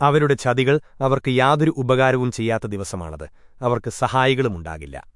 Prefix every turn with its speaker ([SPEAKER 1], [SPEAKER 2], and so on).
[SPEAKER 1] അവരുടെ ചതികൾ അവർക്ക് യാതൊരു ഉപകാരവും ചെയ്യാത്ത ദിവസമാണത്. അവർക്ക് സഹായികളുമുണ്ടാകില്ല.